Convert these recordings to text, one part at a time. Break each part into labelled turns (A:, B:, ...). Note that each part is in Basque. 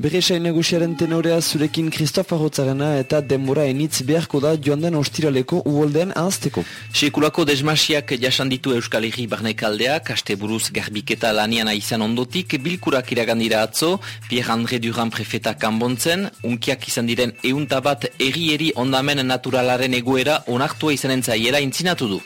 A: Beresain negusiaren tenorea zurekin Kristofa Hotzarena eta denbora enitz beharko da joan den ostiraleko uoldean ahazteko.
B: Sekulako desmasiak jasanditu Euskal Herri barnekaldeak, kaste buruz garbiketa lanian izan ondotik, bilkurak iragandira atzo, Pierre-André Duran prefeta kanbontzen, unkiak izan diren euntabat erri-eri ondamen naturalaren egoera onartua izanen zaiera intzinatu du.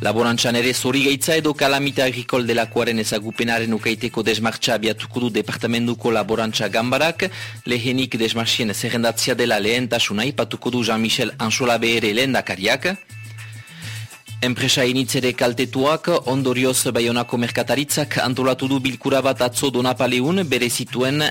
B: Laborantzan ere zori gaitza edo kalamita agrikol delakoaren ezagupenaren ukaiteko desmartza abiatuko du departamentuko laborantza gambarak, lehenik desmartxien zerrendatzia dela lehentasuna ipatuko du Jean-Michel Ansolabe ere lehen dakariak, Enpresa initzere kaltetuak, ondorioz baionako merkataritzak antolatu du bilkura bat atzo donapaleun berezituen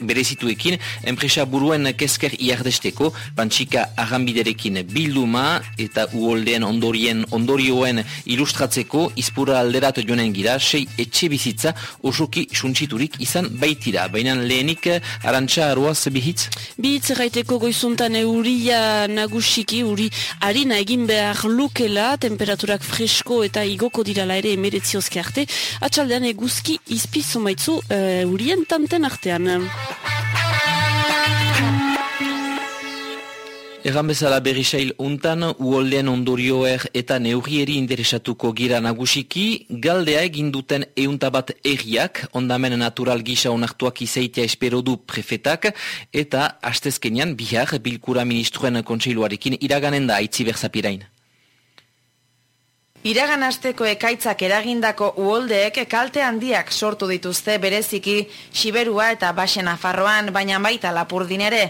B: berezituekin enpresa buruen kesker iardesteko, bantxika arrambiderekin bilduma eta uoldean ondorien ondorioen ilustratzeko izpura alderat joanen gira, sei etxe bizitza osoki suntsiturik izan baitira. Baina lehenik arantxa aroaz bihitz?
C: Bihitz gaiteko goizuntan euria nagusiki, uri harina egin behar lukela, temperaturak fresko eta igoko dirala ere emeretziozke arte, atxaldean eguzki izpizu maitzu uh, urien tanten artean.
B: Egan bezala berrisail untan, uoldean ondorioer eta neurrieri interesatuko gira nagusiki, galdea eginduten euntabat erriak, ondamen natural gisa onartuak izaitea espero du prefetak, eta hastezkenian bihar bilkura ministruen kontseiluarekin iraganen da aitzi berzapirain.
D: Iragan asteko ekaitzak eragindako uoldeek kalte handiak sortu dituzte bereziki Siberua eta Basen Afarroan, baina baita lapurdin ere.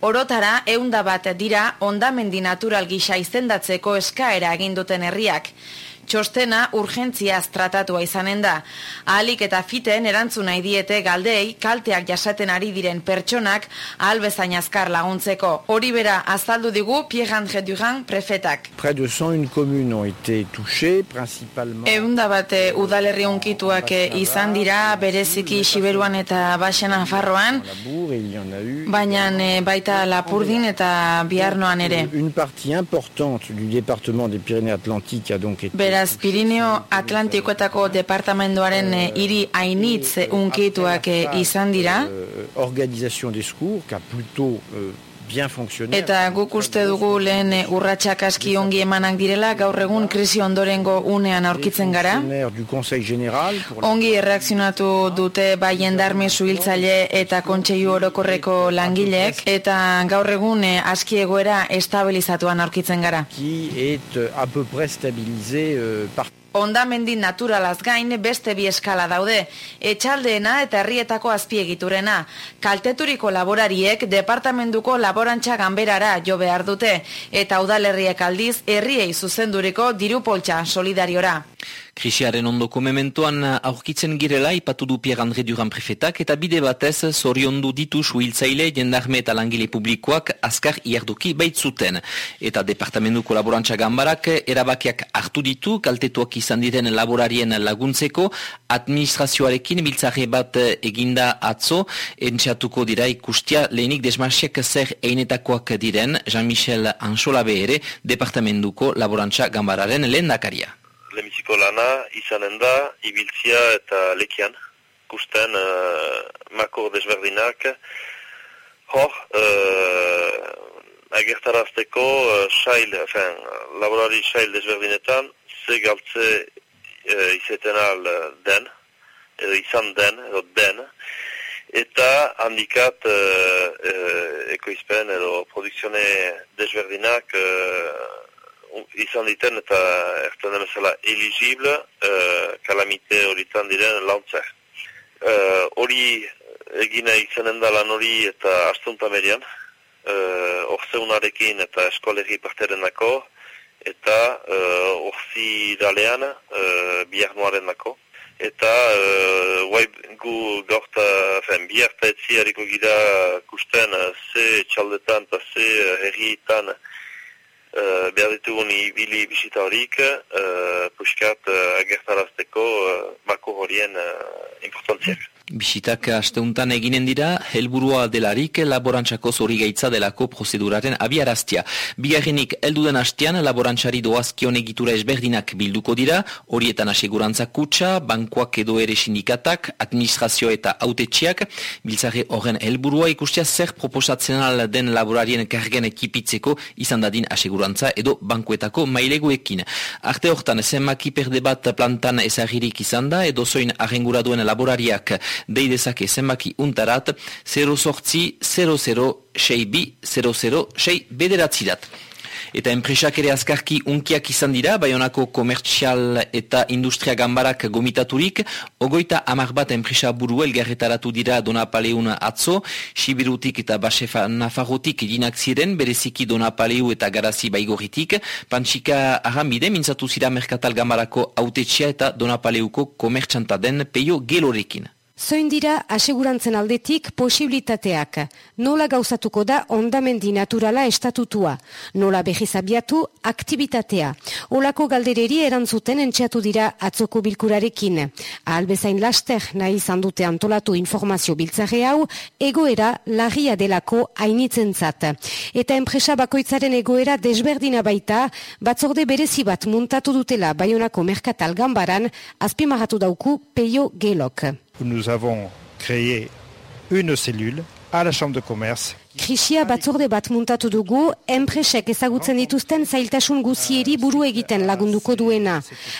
D: Orotara eunda bat dira ondamendi natural gisa izendatzeko eskaera eginduten herriak txostena urgentziaz tratatua izanen da. Ahalik eta fiten erantzun nahi diete galdei kalteak jasaten ari diren pertsonak albezain azkar laguntzeko. Hori bera azaldu digu Pierre-André Durand prefetak.
E: Près de 101 communes ont été touchées, principalement...
D: Eunda bate udalerri unkituak izan dira, bereziki Siberuan eta Baxena Farroan, baina eh, baita Lapurdin eta Biarnoan ere.
E: Une partie importante du département des Pyrénées-Atlantiques a donc été...
D: Beraz, Pirineo Atlantikoetako departamentoaren eh, hiri hainitz unkituak eh, izan dira.
E: Euh, organisation des secours, qui a bien fonctionné.
D: Eta guk uste dugu lehen eh, urratsak aski ongi emanak direla, gaur egun krisi ondorengo unean aurkitzen gara. Ongi erreakzionatu dute bai jendarme zuhiltzaile eta kontseilu orokorreko langileek, eta gaur egun aski egoera estabilizatuan aurkitzen gara.
E: Qui est à peu près stabilisé euh, par
D: Ondamendi naturalaz gain beste bi eskala daude, etxaldeena eta herrietako azpiegiturena. Kalteturiko laborariek departamentuko laborantza ganberara jo behar dute, eta udalerriek aldiz herriei zuzenduriko diru poltsa solidariora.
B: Krisiaren ondoko mementoan aurkitzen girela ipatu du Pierre André Duran prefetak eta bide batez zoriondu ditu suhiltzaile jendarme eta langile publikoak azkar iarduki baitzuten. Eta departamentu kolaborantza gambarak erabakiak hartu ditu kaltetuak izan diren laborarien laguntzeko administrazioarekin biltzare bat eginda atzo entxatuko dira ikustia lehenik desmarsiak zer einetakoak diren Jean-Michel Ansolabe ere departamentuko laborantza gambararen lehen dakaria
F: lemiziko lana izanen da ibiltzia eta lekian. Kusten uh, mako desberdinak. Hor uh, agertarazteko uh, sail, enfin, laborari sail desberdinetan ze galtze uh, izeten al den edo izan den edo den. Eta handikat uh, uh, ekoizpen edo produksione desberdinak uh, izan diten eta erten demezela eligible uh, kalamite horitan diren launtzak. Uh, hori izanen da lan hori eta astunta merian, uh, orzeunarekin eta eskolegi parteren dako, eta uh, orzi dalean uh, bihar noaren dako. Eta uh, gu gaurta, fen, bihar eta etzi hariko gira kusten uh, ze txaldetan eta ze herrietan uh, behar ditugun ibili bisita horik, uh, puskat uh, agertarazteko uh, bako horien uh, importantziak.
B: Bisitak asteuntan eginen dira, helburua delarik laborantzako zori gaitza delako prozeduraren abiaraztia. Bigarrenik, elduden hastean laborantzari doazkion egitura esberdinak bilduko dira, horietan asegurantza kutsa, bankoak edo ere sindikatak, administrazio eta autetxiak, biltzare horren helburua ikustia zer proposatzen den laborarien kargen ekipitzeko izan dadin asegurantza edo bankuetako maileguekin. Arte hortan, zenmaki perde bat plantan ezagirik izan da, edo zoin arrenguraduen laborariak deidezake zenbaki untarat 0 sortzi 00 6 bi 00 6 bederatzirat. Eta enpresak ere azkarki unkiak izan dira, baionako komertzial eta industria gambarak gomitaturik, ogoita amar bat enpresa buru elgarretaratu dira Donapaleun atzo, Sibirutik eta Basefa Nafarrotik edinak ziren, bereziki Donapaleu eta Garazi baigoritik, Pantsika Arambide mintzatu zira Merkatal gambarako autetxea eta Donapaleuko komertxanta den peio gelorekin.
G: Zoin dira asegurantzen aldetik posibilitateak. Nola gauzatuko da ondamendi naturala estatutua. Nola behizabiatu aktivitatea. Olako galdereri erantzuten entxeatu dira atzoko bilkurarekin. Albezain laster nahi izan dute antolatu informazio biltzare hau, egoera lagia delako hainitzen zat. Eta enpresa bakoitzaren egoera desberdina baita, batzorde berezi bat muntatu dutela baionako merkatal gambaran, azpimarratu dauku peio gelok.
E: Nous avons créé une cellule à la Chambre de commerce
G: Krisia batzorde bat muntatu dugu, enpresek ezagutzen dituzten zailtasun guzieri buru egiten lagunduko duena.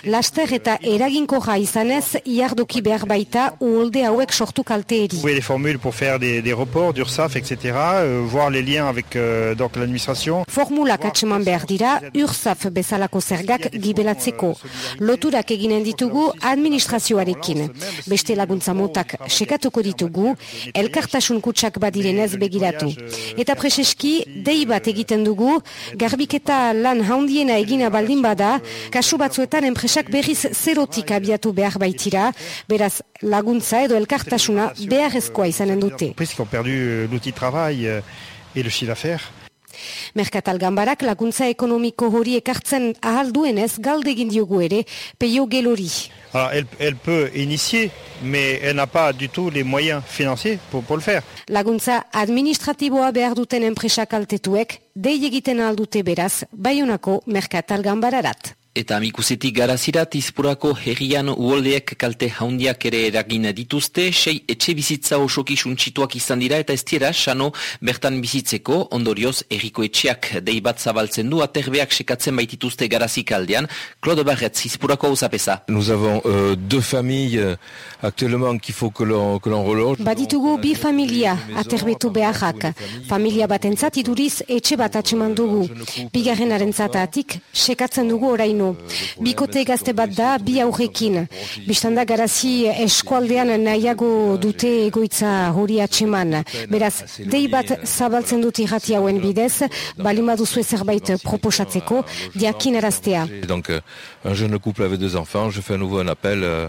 G: Laster eta eraginko ja izanez, iardoki behar baita uolde hauek sortu kalteeri.
E: Trouver les formules pour faire des, des reports d'URSAF, etc. Euh, voir les liens avec euh, donc l'administration.
G: Formulak atseman behar dira, URSAF bezalako zergak gibelatzeko. Loturak eginen ditugu administrazioarekin. Beste laguntza motak sekatuko ditugu, elkartasun kutsak badirenez begiratu. Eta preseski, dei bat egiten dugu, garbiketa lan handiena egina baldin bada, kasu batzuetan enpresak berriz zerotik abiatu behar baitira, beraz laguntza edo elkartasuna beharrezkoa izanen dute.
E: Ont perdu euh, l'outil travail euh, et le chiffre d'affaires.
G: Merkatal gambarak laguntza ekonomiko hori ekartzen ahal duenez galdegin diogu ere, peio gelori.
E: Alors, elle, elle peut initier, mais elle n'a pas du tout les moyens financiers pour, pour le faire.
G: Laguntza administratiboa behar duten enpresak altetuek, dei egiten aldute beraz, baiunako merkatal gambararat.
B: Eta amikusetik garazirat izpurako herrian uoldeek kalte haundiak ere eragin dituzte, sei etxe bizitza osoki suntsituak izan dira eta ez dira sano bertan bizitzeko, ondorioz erriko etxeak dei bat zabaltzen du, aterbeak sekatzen baitituzte garazik aldean. Claude Barretz, izpurako uzapesa.
H: Nous avons euh, deux familles euh, actuellement qu'il faut que l'on que l'on reloge.
G: Baditugu bi familia aterbetu beharrak. Familia batentzat iduriz etxe bat atseman dugu. Bigarrenaren zatatik, sekatzen dugu oraino. Bikote gazte bat da, bi aurrekin. Bistanda garazi eskualdean nahiago dute egoitza hori atseman. Beraz, dei bat zabaltzen dut irrati hauen bidez, balimaduzu zerbait proposatzeko, diakin araztea.
H: Donc euh, un jeune couple avec deux enfants, je fais à nouveau un appel euh,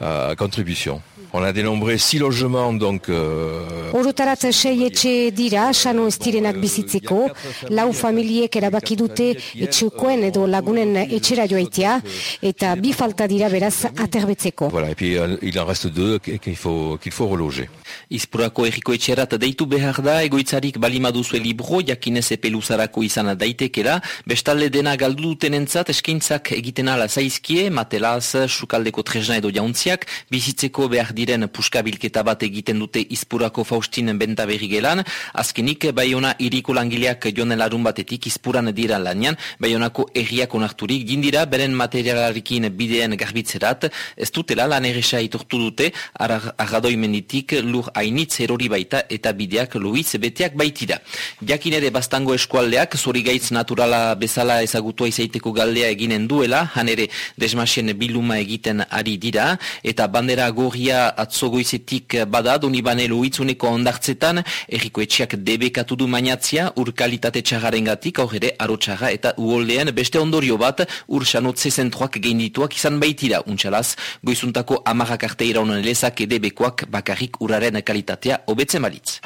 H: à contribution. On a dénombré six logements donc euh,
G: Orotarat sei etxe dira, sano ez direnak bizitzeko, lau familiek erabaki dute etxekoen edo lagunen etxera joaitea, eta bi falta dira beraz aterbetzeko.
H: voilà et puis euh, il en reste deux qu'il faut qu'il faut reloger.
B: Izpurako erriko etxerat deitu behar da, egoitzarik balimaduzue libro, jakinez epeluzarako izan daitekera, bestalde dena galdu duten entzat, eskaintzak egiten ala zaizkie, matelaz, sukaldeko tresna edo jauntziak, bizitzeko behar diren puskabilketa bat egiten dute izpurako faustin benta berri gelan, azkenik baiona iriko langileak jonen larun batetik izpuran dira lanian, baionako erriak onarturik, dindira beren materialarekin bideen garbitzerat, ez dutela lan erresa itortu dute, arradoi menditik lur hainitz erori baita eta bideak luiz beteak baitira. Jakin ere bastango eskualdeak, zori gaitz naturala bezala ezagutua izaiteko galdea eginen duela, han ere desmasien biluma egiten ari dira, eta bandera gorria atzogoizetik bada, doni bane luitzuneko ondartzetan, erriko etxeak debekatu du mainatzia, ur kalitate txagaren gatik, hor ere, arotxaga eta uoldean beste ondorio bat, ur sanotze zentroak geindituak izan baitira, untxalaz, goizuntako amarrak arte iraunen lezak edebekoak bakarrik uraren kalitatea hobetzen balitz.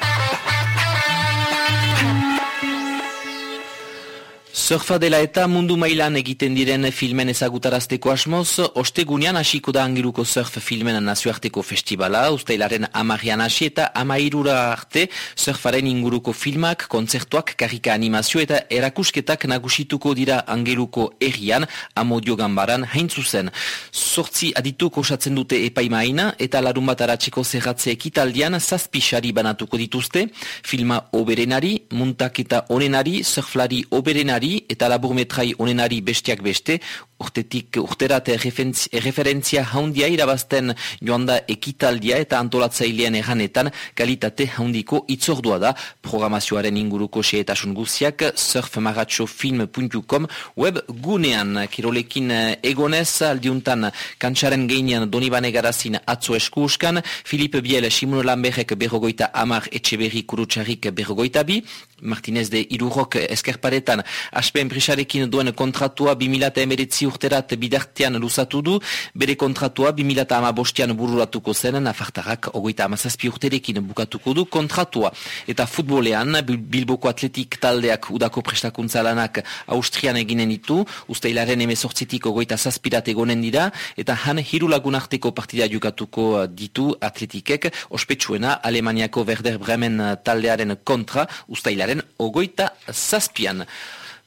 B: Surfa dela eta mundu mailan egiten diren filmen ezagutarazteko asmoz, ostegunean hasiko da angiruko surf filmen nazioarteko festivala, usteilaren amarian hasi eta amairura arte surfaren inguruko filmak, kontzertuak, karika animazio eta erakusketak nagusituko dira angeluko errian, amodio gambaran hain zuzen. Sortzi adituk osatzen dute epaimaina eta larun bat aratzeko zerratze ekitaldian zazpixari banatuko dituzte, filma oberenari, muntaketa onenari, surflari oberenari, eta laburmetrai onenari bestiak beste, urtetik urterat erreferentzia haundia irabazten joan da ekitaldia eta antolatzailean erranetan kalitate haundiko itzordua da. Programazioaren inguruko seetasun guziak surfmaratxofilm.com web gunean kirolekin egonez aldiuntan kantsaren geinean donibane garazin atzo eskuskan Filipe Biel Simuno Lamberek berrogoita amar etxeberri kurutxarrik berrogoita bi Martinez de Irurok eskerparetan aspe enpresarekin duen kontratua 2000 emeretzi urterat bidartean luzatu du, bere kontratua 2000 bostian bururatuko zen, nafartarak ogoita amazazpi urterekin bukatuko du kontratua. Eta futbolean, Bilboko atletik taldeak udako prestakuntza lanak Austrian eginen ditu, usteilaren emezortzitik ogoita zazpirat egonen dira, eta han hiru lagun arteko partida jukatuko ditu atletikek, ospetsuena Alemaniako Werder Bremen taldearen kontra, usteilaren ogoita zazpian.